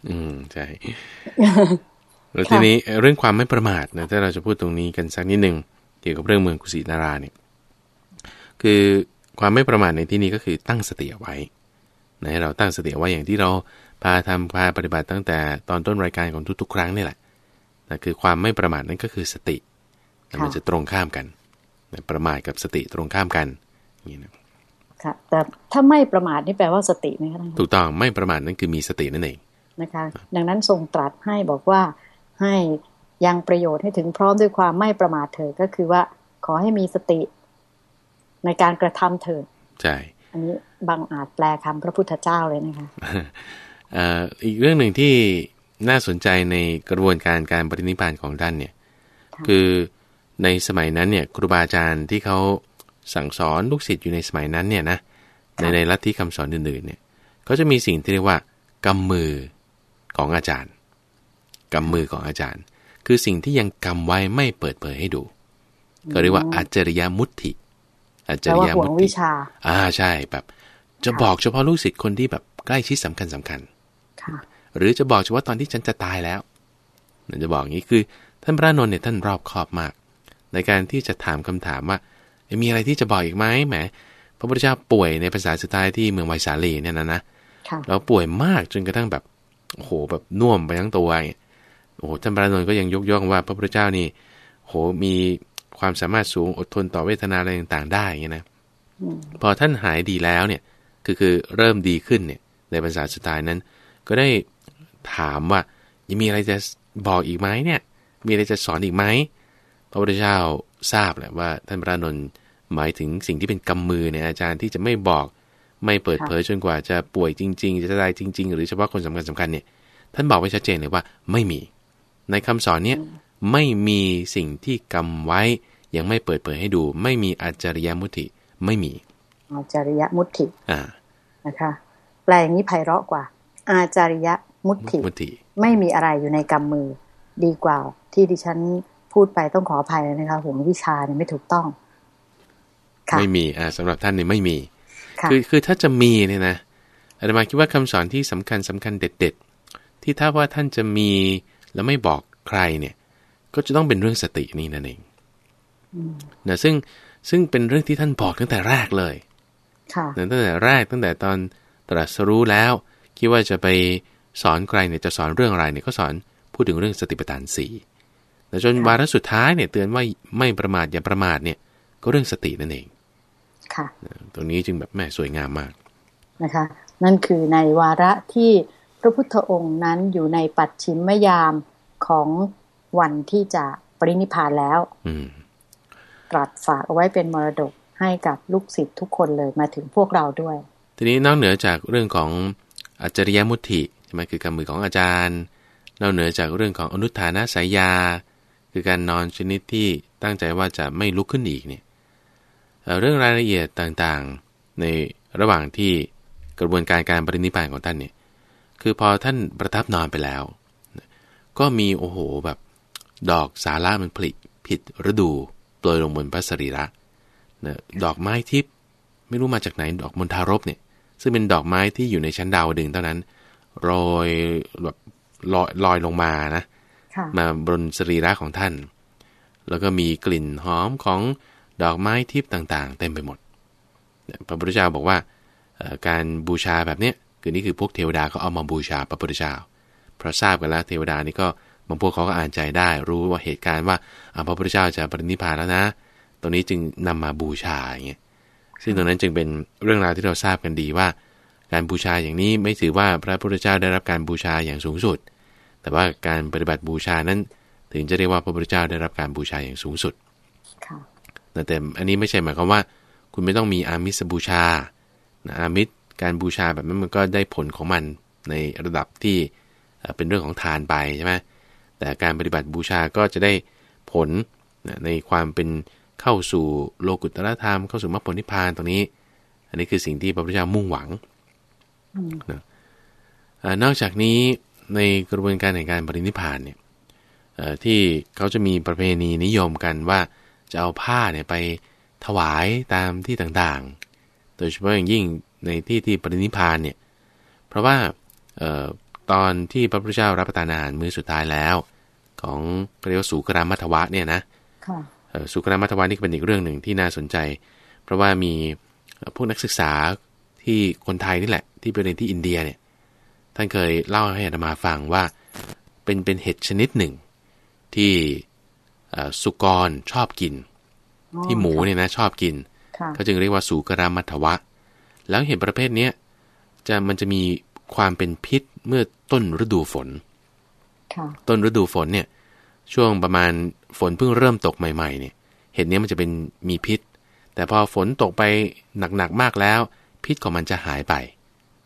[SPEAKER 2] อืมใช่แล้วทีนี้เรื่องความไม่ประมาทนะถ้าเราจะพูดตรงนี้กันสักนิดหนึ่งเกี่ยวกับเรื่องเมืองกุสินาราเนี่ย คือความไม่ประมาทในที่นี้ก็คือตั้งสติเอาไว้นะให้เราตั้งสติไว้อย่างที่เราพาทำพาปฏิบัติตั้งแต่ตอนต้นรายการของทุก ๆ ครั้งนี่แหละนะคือความไม่ประมาทนั่นก็คือสติมันจะตรงข้ามกันนะประมาทกับสติตรงข้ามกันอย่าง นี้นะ
[SPEAKER 1] ค่ะแต่ถ้าไม่ประมาทนี่แปลว่าสติไหมคะ
[SPEAKER 2] ถูกต้องไม่ประมาทนั่นคือมีสตินั่นเอง
[SPEAKER 1] นะคะ ดังนั้นทรงตรัสให้บอกว่าให้ยังประโยชน์ให้ถึงพร้อมด้วยความไม่ประมาทเถิดก็คือว่าขอให้มีสติในการกระทำเถิด
[SPEAKER 2] ใช่
[SPEAKER 1] อันนี้บางอาจแปลคำพระพุทธเจ้าเลยนะคะ
[SPEAKER 2] อีกเรื่องหนึ่งที่น่าสนใจในกระบวนการการปฏินิพานของท่านเนี่ย คือในสมัยนั้นเนี่ยครูบาอาจารย์ที่เขา สั่งสอนลูกศิษย์อยู่ในสมัยนั้นเนี่ยนะในในลัทธิคำสอนอื่นๆเนี่ยเขาจะมีสิ่งที่เรียกว่า กำมือของอาจารย์ กำมือของอาจารย์ คือสิ่งที่ยังกำไว้ไม่เปิดเผยให้ดู ก็เรียกว่าอาจริยมุติอาจริยมุติ
[SPEAKER 1] วิชา
[SPEAKER 2] อ่าใช่แบบ จะบอกเฉพาะลูกศิษย์คนที่แบบใกล้ชิดสำคัญสำคัญ
[SPEAKER 1] ค่ะ
[SPEAKER 2] หรือจะบอกเฉพาะตอนที่ฉันจะตายแล้วนั่นจะบอกอย่างนี้คือ ท่านพระนนท์เนี่ยท่านรอบคอบมาก ในการที่จะถามคำถามว่าเอ๊ะ มีอะไรที่จะบอกอีกไหมแหมพระพุทธเจ้าป่วยในภาษาสุดท้ายที่เมืองไวสาลีเนี่ยนะนะ
[SPEAKER 1] ค่ะ
[SPEAKER 2] แล้วป่วยมากจนกระทั่งแบบโอ้โหแบบน่วมไปทั้งตัวอย่างเงี้ยโอ้โหท่านพระนนท์ก็ยังยกย่องว่าพระพุทธเจ้านี่โหมีความสามารถสูงอดทนต่อเวทนาอะไรต่างๆ ได้อย่างเงี้ยนะ
[SPEAKER 1] อืม
[SPEAKER 2] พอท่านหายดีแล้วเนี่ยคือคือเริ่มดีขึ้นเนี่ยในภาษาสุดท้ายนั้น ก็ได้ถามว่ายังมีอะไรจะบอกอีกไหมเนี่ย มีอะไรจะสอนอีกไหมพระพุทธเจ้า ทราบแหละว่าท่านพระอานนท์หมายถึงสิ่งที่เป็นกำมือเนี่ยอาจารย์ที่จะไม่บอกไม่เปิดเผยจนกว่าจะป่วยจริง ๆ จะตายจริง ๆ หรือเฉพาะคนสำคัญสำคัญเนี่ย ท่านบอกไว้ชัดเจนเลยว่าไม่มี ในคำสอนเนี่ยไม่มีสิ่งที่กำไว้ ยังไม่เปิดเผยให้ดู ไม่มีอาจาริยมุติไม่มี
[SPEAKER 1] อาจาริยมุตติ
[SPEAKER 2] อ่า
[SPEAKER 1] นะคะแปลอย่างนี้ไพเราะกว่า อาจาริยมุตติ
[SPEAKER 2] มุติ
[SPEAKER 1] ไม่มีอะไรอยู่ในกำมือดีกว่า ที่ดิฉัน พูดไปต้องขออภัยนะคะห่วงวิชาเนี่ยไม่ถูกต้องค่ะ
[SPEAKER 2] ไม่มีอ่าสำหรับท่านเนี่ยไม่มี
[SPEAKER 1] ค่ะ
[SPEAKER 2] คือคือถ้าจะมีเนี่ยนะอาตมาคิดว่าคำสอนที่สำคัญสำคัญเด็ด ๆ ที่ถ้าว่าท่านจะมีแล้วไม่บอกใครเนี่ย ก็จะต้องเป็นเรื่องสตินี่นั่นเอง
[SPEAKER 1] อืม
[SPEAKER 2] นะซึ่งซึ่งเป็นเรื่องที่ท่านบอกตั้งแต่แรกเลย
[SPEAKER 1] ค่ะ
[SPEAKER 2] นะตั้งแต่แรกตั้งแต่ตอนตรัสรู้แล้ว คิดว่าจะไปสอนใครเนี่ยจะสอนเรื่องอะไรเนี่ยก็สอนพูดถึงเรื่องสติปัฏฐานสี่ แต่จน
[SPEAKER 1] ค่ะ
[SPEAKER 2] วาระสุดท้ายเนี่ยเตือนว่าไม่ประมาทอย่าประมาทเนี่ยก็เรื่องสตินั่นเอง
[SPEAKER 1] ค่ะ
[SPEAKER 2] ตรงนี้จึงแบบแม่สวยงามมาก
[SPEAKER 1] นะคะ นั่นคือในวาระที่พระพุทธองค์นั้นอยู่ในปัจฉิมยามของวันที่จะปรินิพพานแล้ว
[SPEAKER 2] อืม
[SPEAKER 1] ตรัสฝากเอาไว้เป็นมรดกให้กับลูกศิษย์ทุกคนเลยมาถึงพวกเราด้วย
[SPEAKER 2] ทีนี้นอกเหนือจากเรื่องของอัจฉริยมุติใช่ไหมคือกำมือของอาจารย์นอกเหนือจากเรื่องของอนุฐานะสายยา คือการนอนชนิดที่ตั้งใจว่าจะไม่ลุกขึ้นอีกเนี่ยเเรื่องรายละเอียดต่างๆ ในระหว่างที่กระบวนการการปรินิพพานของท่านเนี่ยคือพอท่านประทับนอนไปแล้ว ก็มีโอ้โหแบบดอกสาระมันผลิผิดฤดูโปรยลงบนพระสรีระนะดอกไม้ทิพย์ไม่รู้มาจากไหนดอกมณฑารบเนี่ยซึ่งเป็นดอกไม้ที่อยู่ในชั้นดาวดึงเท่านั้นโรยแบบลอยลอยลงมานะ มาบนสรีระของท่าน แล้วก็มีกลิ่นหอมของดอกไม้ทิพย์ต่างๆ เต็มไปหมด พระพุทธเจ้าบอกว่าการบูชาแบบเนี้ยคือนี่คือพวกเทวดาเขาเอามาบูชาพระพุทธเจ้าเพราะทราบกันแล้วเทวดานี่ก็บางพวกเขาก็อ่านใจได้ รู้ว่าเหตุการณ์ว่าพระพุทธเจ้าจะปรินิพพานแล้วนะ ตรงนี้จึงนำมาบูชาอย่างเงี้ยซึ่งตรงนั้นจึงเป็นเรื่องราวที่เราทราบกันดีว่า การบูชาอย่างนี้ไม่ถือว่าพระพุทธเจ้าได้รับการบูชาอย่างสูงสุด แต่ว่าการปฏิบัติบูชานั้น ถึงจะเรียกว่าพระพุทธเจ้าได้รับการบูชาอย่างสูงสุด
[SPEAKER 1] ค่ะ
[SPEAKER 2] แต่แต่อันนี้ไม่ใช่หมายความว่า คุณไม่ต้องมีอามิสบูชานะอามิสการบูชาแบบนั้นมันก็ได้ผลของมันในระดับที่เอ่อเป็นเรื่องของทานไปใช่ไหมแต่การปฏิบัติบูชาก็จะได้ผลนะในความเป็นเข้าสู่โลกุตตรธรรม เข้าสู่มรรคผลนิพพานตรงนี้ อันนี้คือสิ่งที่พระพุทธเจ้ามุ่งหวัง
[SPEAKER 1] อืม
[SPEAKER 2] เออนอกจากนี้ ในกระบวนการแห่งการปรินิพพานเนี่ยเอ่อที่เขาจะมีประเพณีนิยมกันว่าจะเอาผ้าเนี่ยไปถวายตามที่ต่างๆ โดยเฉพาะอย่างยิ่งในที่ที่ปรินิพพานเนี่ย เพราะว่าเอ่อตอนที่พระพุทธเจ้ารับประทานอาหารมื้อสุดท้ายแล้ว ของเรียกว่าสุกรามัทวะเนี่ยนะ
[SPEAKER 1] ค่ะ
[SPEAKER 2] เอ่อสุกรามัทวานี่ก็เป็นอีกเรื่องหนึ่งที่น่าสนใจ เพราะว่ามีเอ่อพวกนักศึกษาที่คนไทยนี่แหละ ที่ไปเรียนที่อินเดียเนี่ย ท่านเคยเล่าให้อาตมาฟังว่า เป็นเป็นเห็ดชนิดหนึ่ง ที่เอ่อสุกรชอบกิน
[SPEAKER 1] อ๋อ
[SPEAKER 2] ที่หมูเนี่ยนะชอบกิน
[SPEAKER 1] ค่ะ
[SPEAKER 2] เขาจึงเรียกว่าสุกรามัทวะ แล้วเห็ดประเภทเนี้ยจะมันจะมีความเป็นพิษเมื่อต้นฤดูฝน
[SPEAKER 1] ค่ะ
[SPEAKER 2] ต้นฤดูฝนเนี่ย ช่วงประมาณฝนเพิ่งเริ่มตกใหม่ๆ เนี่ย เห็ดเนี้ยมันจะเป็นมีพิษ แต่พอฝนตกไปหนักๆมากแล้ว พิษของมันจะหายไป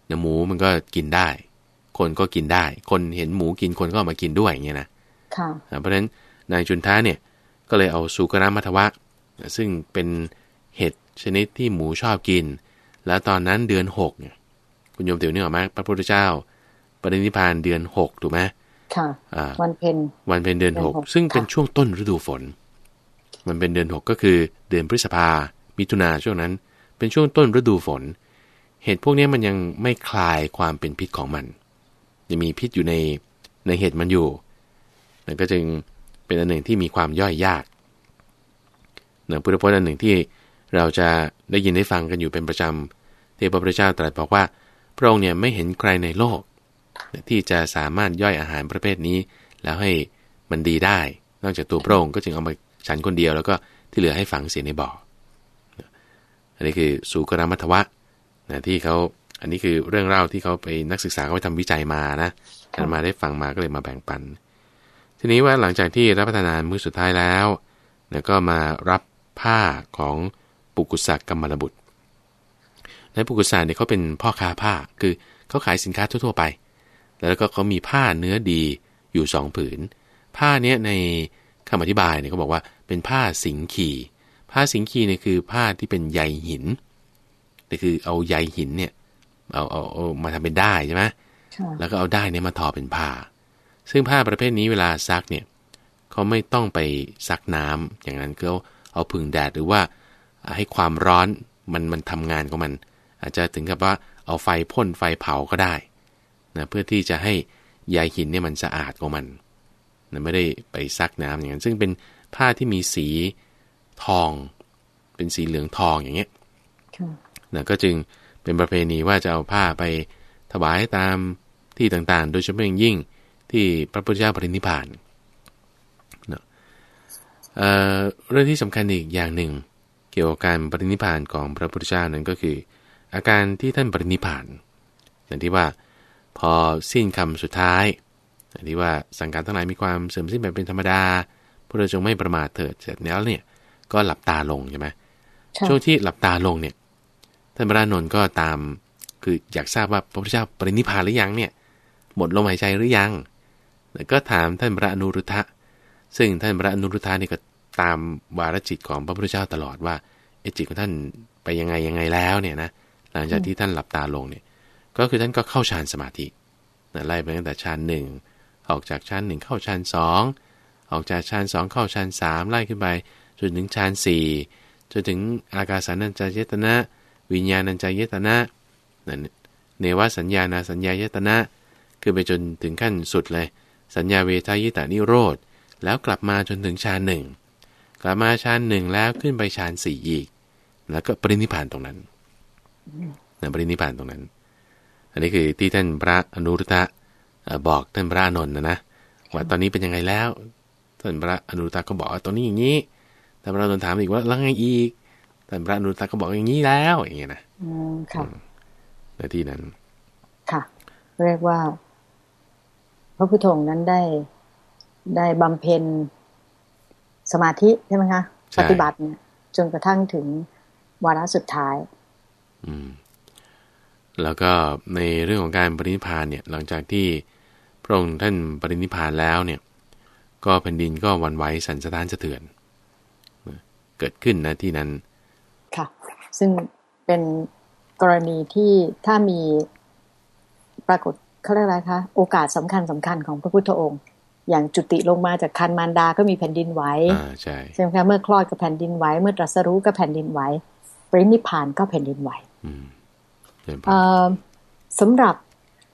[SPEAKER 2] เนื้อหมูมันก็กินได้ คนก็กินได้ คนเห็นหมูกินคนก็เอามากินด้วยอย่างเงี้ยนะ
[SPEAKER 1] ค่ะ
[SPEAKER 2] อ่าเพราะฉะนั้นนายจุนท้าเนี่ยก็เลยเอาสุกรามัทวะ ซึ่งเป็นเห็ดชนิดที่หมูชอบกิน แล้วตอนนั้นเดือนหกเนี่ยคุณโยมเดี๋ยวนี้ออกไหมพระพุทธเจ้า ปรินิพพานเดือนหกถูกไหม
[SPEAKER 1] ค่ะ
[SPEAKER 2] อ่า
[SPEAKER 1] วันเพ็ญ
[SPEAKER 2] วันเป็นเดือน
[SPEAKER 1] เดือน
[SPEAKER 2] หก
[SPEAKER 1] หก
[SPEAKER 2] ซึ่งเป็น
[SPEAKER 1] ค่ะ
[SPEAKER 2] ช่วงต้นฤดูฝน มันเป็นเดือนหกก็คือเดือนพฤษภา มิถุนาช่วงนั้น เป็นช่วงต้นฤดูฝน เห็ดพวกนี้มันยังไม่คลายความเป็นพิษของมัน ยังมีพิษอยู่ในในเห็ดมันอยู่นั่นก็จึงเป็นอันหนึ่งที่มีความย่อยยากหนังพุทธพจน์อันหนึ่งที่เราจะได้ยินได้ฟังกันอยู่เป็นประจำที่พระพุทธเจ้าตรัสบอกว่า พระองค์เนี่ยไม่เห็นใครในโลก ที่จะสามารถย่อยอาหารประเภทนี้ แล้วให้มันดีได้ นอกจากตัวพระองค์ก็จึงเอามาฉันคนเดียว แล้วก็ที่เหลือให้ฝังเสียในบ่ออันนี้คือสุกรมัทวะนะที่เขา อันนี้คือเรื่องเล่าที่เขาไปนักศึกษาเขาไปทำวิจัยมานะท่านมาได้ฟังมาก็เลยมาแบ่งปัน ทีนี้ว่าหลังจากที่รับประทานอาหารมื้อสุดท้ายแล้วเนี่ยก็มารับผ้าของปุกุสักกรรมลบุตรในปุกุสักเนี่ยเขาเป็นพ่อค้าผ้า คือเขาขายสินค้าทั่ว ๆ ไป แล้วก็เขามีผ้าเนื้อดีอยู่สองผืน ผ้าเนี้ยในคำอธิบายเนี่ยเขาบอกว่าเป็นผ้าสิงขีผ้าสิงขีเนี่ยคือผ้าที่เป็นใยหินแต่คือเอาใยหินเนี่ย เอาเอาเอามาทำเป็นได้ใช่ไหมแล้วก็เอาได้เนี่ยมาทอเป็นผ้า ซึ่งผ้าประเภทนี้เวลาซักเนี่ยเขาไม่ต้องไปซักน้ำอย่างนั้นเขาเอาพึ่งแดดหรือว่าให้ความร้อนมันมันทำงานของมัน อาจจะถึงกับว่าเอาไฟพ่นไฟเผาก็ได้นะเพื่อที่จะให้ใยหินเนี่ยมันสะอาดของมันนะไม่ได้ไปซักน้ำอย่างนั้น ซึ่งเป็นผ้าที่มีสีทอง เป็นสีเหลืองทองอย่างเงี้ยนะก็จึง เป็นประเพณีว่าจะเอาผ้าไปถวายตามที่ต่างๆ โดยเฉพาะอย่างยิ่งที่พระพุทธเจ้าปรินิพานเนะเเรื่องที่สำคัญอีกอย่างหนึ่ง เกี่ยวกับการปรินิพานของพระพุทธเจ้านั้นก็คือ อาการที่ท่านปรินิพานอย่างที่ว่าพอสิ้นคำสุดท้ายอย่างที่ว่าสังการทั้งหลายมีความเสื่อมสิ้นแบบเป็นธรรมดาพระจงไม่ประมาทเถิดเสร็จแล้วเนี่ยก็หลับตาลงใช่ไหมช่วงที่หลับตาลงเนี่ย ท่านพระนนท์ก็ตาม คืออยากทราบว่าพระพุทธเจ้าปรินิพานหรือยังเนี่ยหมดลมหายใจหรือยังก็ถามท่านพระอนุรุทธะ ซึ่งท่านพระอนุรุทธะนี่ก็ตามวารจิตของพระพุทธเจ้าตลอดว่าเอจิตของท่านไปยังไงยังไงแล้วเนี่ยนะหลังจากที่ท่านหลับตาลงเนี่ยก็คือท่านก็เข้าฌานสมาธิไล่ไปตั้งแต่ฌานหนึ่งออกจากฌานหนึ่งเข้าฌานสองออกจากฌานสองเข้าฌานสามไล่ขึ้นไปจนถึงฌานสี่จนถึงอากาสานัญจายตนะ วิญญาณัญจายตนะนั่นเนวสัญญาณสัญญายตนะ คือไปจนถึงขั้นสุดเลย สัญญาเวทายตานิโรธ แล้วกลับมาจนถึงฌานหนึ่งกลับมาฌานหนึ่งแล้วขึ้นไปฌานสี่อีก แล้วก็ปรินิพานตรงนั้นนะปรินิพานตรงนั้น อันนี้คือที่ท่านพระอนุรุตะบอกท่านพระอนนท์นะนะว่าตอนนี้เป็นยังไงแล้วท่านพระอนุรุตะก็บอกว่าตอนนี้อย่างนี้ท่านพระนนท์ถามอีกว่าแล้วไงอีก ท่านพระอนุตาก็บอกอย่างนี้แล้ว อย่างเงี้ยนะ
[SPEAKER 1] อืมค่ะ
[SPEAKER 2] ในที่นั้น
[SPEAKER 1] ค่ะ เรียกว่า พระพุทโธนั้นได้ได้บำเพ็ญสมาธิใช่ไหมคะปฏิบัติเนี่ยจนกระทั่งถึงวาระสุดท้าย
[SPEAKER 2] อืม แล้วก็ในเรื่องของการปรินิพานเนี่ย หลังจากที่พระองค์ท่านปรินิพานแล้วเนี่ย ก็แผ่นดินก็วันไหวสันสะท้านสะเทือน เกิดขึ้นนะที่นั้น
[SPEAKER 1] ค่ะ ซึ่งเป็นกรณีที่ถ้ามีปรากฏเขาเรียกอะไรคะโอกาสสำคัญสำคัญของพระพุทธองค์ อย่างจุติลงมาจากคันมารดาก็มีแผ่นดินไหว
[SPEAKER 2] ใช่
[SPEAKER 1] ใช่ไหมคะเมื่อคลอดก็แผ่นดินไหวเมื่อตรัสรู้ก็แผ่นดินไหวปรินิพานก็แผ่นดินไหวสำหรับ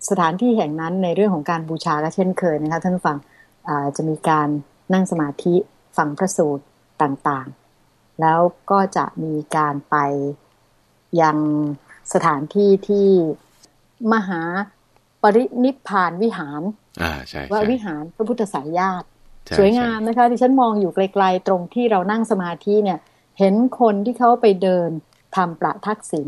[SPEAKER 1] สถานที่แห่งนั้นในเรื่องของการบูชาก็เช่นเคยนะคะท่านฟังจะมีการนั่งสมาธิ ฟังพระสูตรต่าง แล้วก็จะมีการไปยังสถานที่ที่มหาปรินิพานวิหาร
[SPEAKER 2] อ่าใช่
[SPEAKER 1] ว่าวิหารพระพุทธสายญาติสวยงามนะคะที่ฉันมองอยู่ไกลๆตรงที่เรานั่งสมาธิเนี่ย เห็นคนที่เขาไปเดินทำประทักษิณ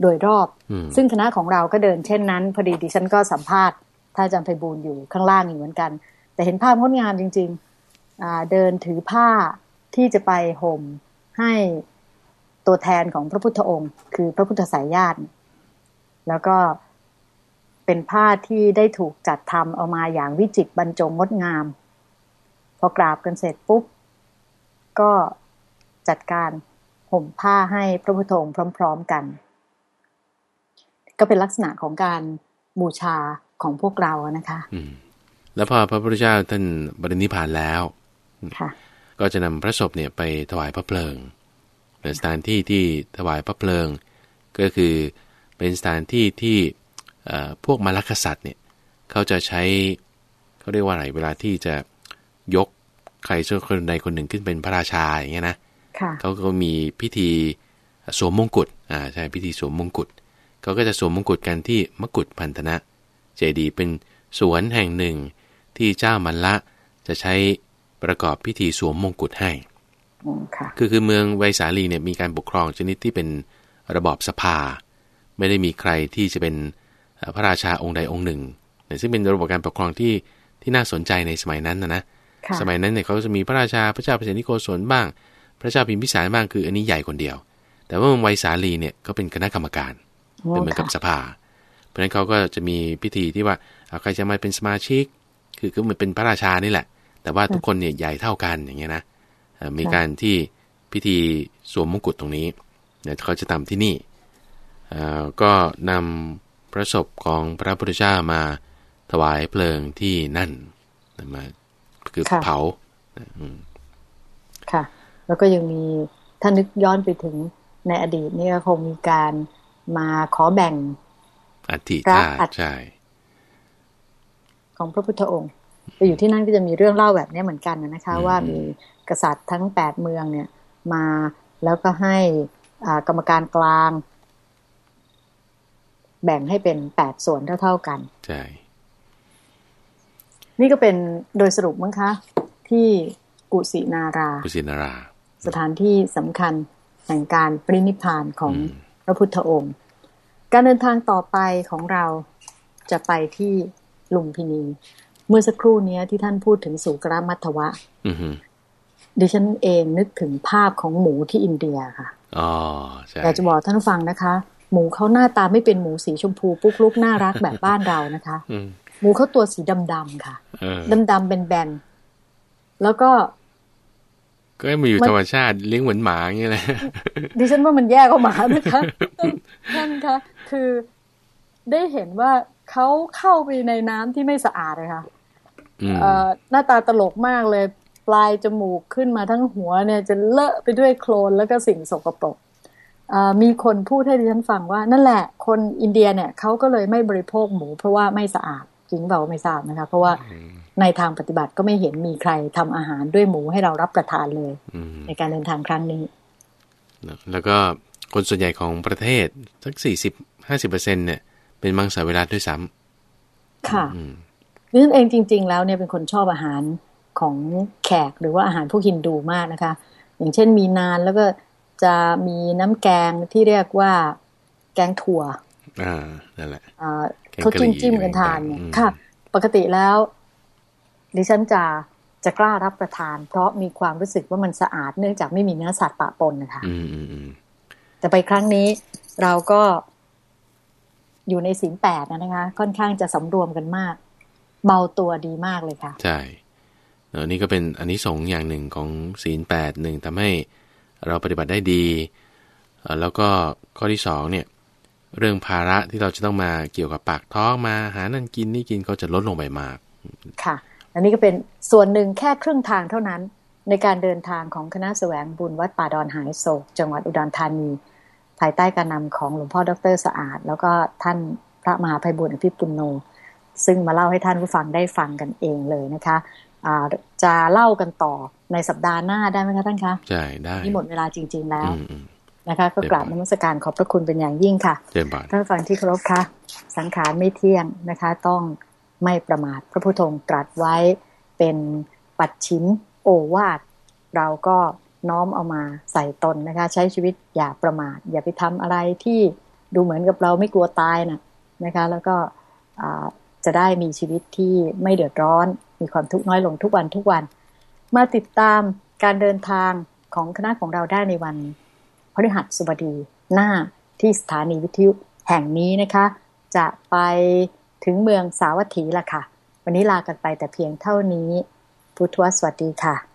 [SPEAKER 1] โดยรอบ ซึ่งคณะของเราก็เดินเช่นนั้น พอดีดิฉันก็สัมภาษณ์ท่านอาจารย์ไพบูลอยู่ข้างล่างอยู่เหมือนกัน แต่เห็นภาพงดงามจริง ๆ เดินถือผ้า ที่จะไปห่มให้ตัวแทนของพระพุทธองค์ คือพระพุทธสายญาติ แล้วก็เป็นผ้าที่ได้ถูกจัดทำเอามาอย่างวิจิตรบรรจงงดงาม พอกราบกันเสร็จปุ๊บ ก็จัดการห่มผ้าให้พระพุทธองค์พร้อม ๆกัน ก็เป็นลักษณะของการบูชาของพวกเรานะคะ
[SPEAKER 2] อืมแล้วพอพระพุทธเจ้าท่านบริณิพานแล้ว
[SPEAKER 1] ค่ะ
[SPEAKER 2] ก็จะนำพระศพเนี่ยไปถวายพระเพลิงในสถานที่ที่ถวายพระเพลิง ก็คือเป็นสถานที่ที่พวกมารคสัตว์เนี่ยเขาจะใช้เขาเรียกว่าอะไรเวลาที่จะยกใครสักคนใดคนหนึ่งขึ้นเป็นพระราชาอย่างเงี้ยนะเขาก็มีพิธีสวมมงกุฎอ่าใช่พิธีสวมมงกุฎเขาก็จะสวมมงกุฎกันที่มกุฎพันธนะ เจดีเป็นสวนแห่งหนึ่งที่เจ้ามันละจะใช้ ประกอบพิธีสวมมงกุฎให้คือคือเมืองไวสาลีเนี่ยมีการปกครองชนิดที่เป็นระบอบสภา ไม่ได้มีใครที่จะเป็นพระราชาองค์ใดองค์หนึ่ง ซึ่งเป็นระบบการปกครองที่ที่น่าสนใจในสมัยนั้นนะนะ สมัยนั้นเนี่ยเขาจะมีพระราชาพระเจ้าเปรตนิโกศลบ้าง พระเจ้าพิมพิสารบ้างคืออันนี้ใหญ่คนเดียว แต่ว่าเมืองไวสาลีเนี่ยก็เป็นคณะกรรมการเป็นเหมือนกับสภา เพราะฉะนั้นเขาก็จะมีพิธีที่ว่าใครจะมาเป็นสมาชิก คือก็เหมือนเป็นพระราชานี่แหละ แต่ว่าทุกคนเนี่ยใหญ่เท่ากันอย่างเงี้ยนะมีการที่พิธีสวมมงกุฎตรงนี้เนี่ยเขาจะทำที่นี่ก็นำพระศพของพระพุทธเจ้ามาถวายเพลิงที่นั่นมาคือเผา
[SPEAKER 1] ค่ะ แล้วก็ยังมีถ้านึกย้อนไปถึงในอดีตนี่ก็คงมีการมาขอแบ่ง
[SPEAKER 2] อัฐิพระอัฐใช่
[SPEAKER 1] ของพระพุทธองค์ ไปอยู่ที่นั่นก็จะมีเรื่องเล่าแบบนี้เหมือนกันนะคะ ว่ามีกษัตริย์ทั้งแปดเมืองเนี่ย มาแล้วก็ให้กรรมการกลาง แบ่งให้เป็นแปดส่วนเท่า ๆกัน
[SPEAKER 2] ใช่
[SPEAKER 1] นี่ก็เป็นโดยสรุปมั้งคะ ที่กุสินารา
[SPEAKER 2] กุสินารา
[SPEAKER 1] สถานที่สำคัญแห่งการปรินิพานของพระพุทธองค์ การเดินทางต่อไปของเราจะไปที่ลุมพินี เมื่อสักครู่นี้ที่ท่านพูดถึงสุกรมัทวะดิฉันเองนึกถึงภาพของหมูที่อินเดียค่ะ
[SPEAKER 2] อ๋อใช่
[SPEAKER 1] อยากจะบอกท่านฟังนะคะ หมูเขาหน้าตาไม่เป็นหมูสีชมพูปุ๊กลุกน่ารักแบบบ้านเรานะคะหมูเขาตัวสีดำๆค่ะดำๆเป็นแบนแล้วก็
[SPEAKER 2] ก็มาอยู่ธรรมชาติเลี้ยงเหมือนหมาอย่างเงี้ยแหละ
[SPEAKER 1] ดิฉันว่ามันแย่กว่าหมานะคะท่านคะคือได้เห็นว่า เขาเข้าไปในน้ำที่ไม่สะอาดเลยค่ะหน้าตาตลกมากเลย ปลายจมูกขึ้นมาทั้งหัวเนี่ย จะเลอะไปด้วยโคลนแล้วก็สิ่งสกปรกมีคนพูดให้ดิฉันฟังว่า นั่นแหละ คนอินเดียเนี่ยเขาก็เลยไม่บริโภคหมู เพราะว่าไม่สะอาดจริงเปล่าไม่ทราบนะคะ เพราะว่าในทางปฏิบัติก็ไม่เห็นมีใครทำอาหารด้วยหมูให้เรารับประทานเลย ในการเดินทางครั้งนี้
[SPEAKER 2] แล้วก็คนส่วนใหญ่ของประเทศสักสี่สิบห้าสิบเปอร์เซ็นเนี่ย เป็นมังสวิรัตด้วยซ้ำ
[SPEAKER 1] ค่ะนี่นเองจริง ๆ แล้วเนี่ยเป็นคนชอบอาหารของแขกหรือว่าอาหารพวกฮินดูมากนะคะ อย่างเช่นมีนานแล้วก็จะมีน้ำแกงที่เรียกว่าแกงถั่ว
[SPEAKER 2] อ่า นั่นแหละ
[SPEAKER 1] เขาจิ้มจิ้มกันทานเนี่ยค่ะ ปกติแล้ว ดิฉันจะจะกล้ารับประทาน เพราะมีความรู้สึกว่ามันสะอาดเนื่องจากไม่มีเนื้อสัตว์ปะปนนะคะแต่ไปครั้งนี้เราก็ อยู่ในศีลแปดนะคะ ค่อนข้างจะสำรวมกันมาก เบาตัวดีมากเลยค่ะ
[SPEAKER 2] ใช่เออนี่ก็เป็นอันนี้สองอย่างหนึ่งของศีลแปดหนึ่งทำให้เราปฏิบัติได้ดี แล้วก็ข้อที่สองเนี่ยเรื่องภาระที่เราจะต้องมาเกี่ยวกับปากท้องมาหานั่นกินนี่กินก็จะลดลงไปมาก
[SPEAKER 1] ค่ะ อันนี้ก็เป็นส่วนหนึ่งแค่ครึ่งทางเท่านั้น ในการเดินทางของคณะแสวงบุญวัดป่าดอนหายโศก จังหวัดอุดรธานี ภายใต้การนำของหลวงพ่อดรสะอาด แล้วก็ท่านพระมหาภัยบุญอภิปุโน ซึ่งมาเล่าให้ท่านผู้ฟังได้ฟังกันเองเลยนะคะะจะเล่ากันต่อในสัปดาห์หน้าได้ไหมคะท่านคะ
[SPEAKER 2] ใช่ได้
[SPEAKER 1] นี่หมดเวลาจริง ๆ แล้วนะคะก็กราบนมัสการขอบพระคุณเป็นอย่างยิ่งค่ะท่านฟังที่เคารพค่ะ สังขารไม่เที่ยงนะคะ ต้องไม่ประมาทพระพุทธองค์ตรัสไว้เป็นปัดชิ้นโอวาทเราก็ น้อมเอามาใส่ตนนะคะ ใช้ชีวิตอย่าประมาท อย่าไปทำอะไรที่ดูเหมือนกับเราไม่กลัวตายนะนะคะ แล้วก็จะได้มีชีวิตที่ไม่เดือดร้อน มีความทุกข์น้อยลงทุกวันทุกวัน มาติดตามการเดินทางของคณะของเราได้ในวันพฤหัสบดีหน้าที่สถานีวิทยุแห่งนี้นะคะ จะไปถึงเมืองสาวัตถีละค่ะ วันนี้ลากันไปแต่เพียงเท่านี้ พุทธวสวัสดีค่ะ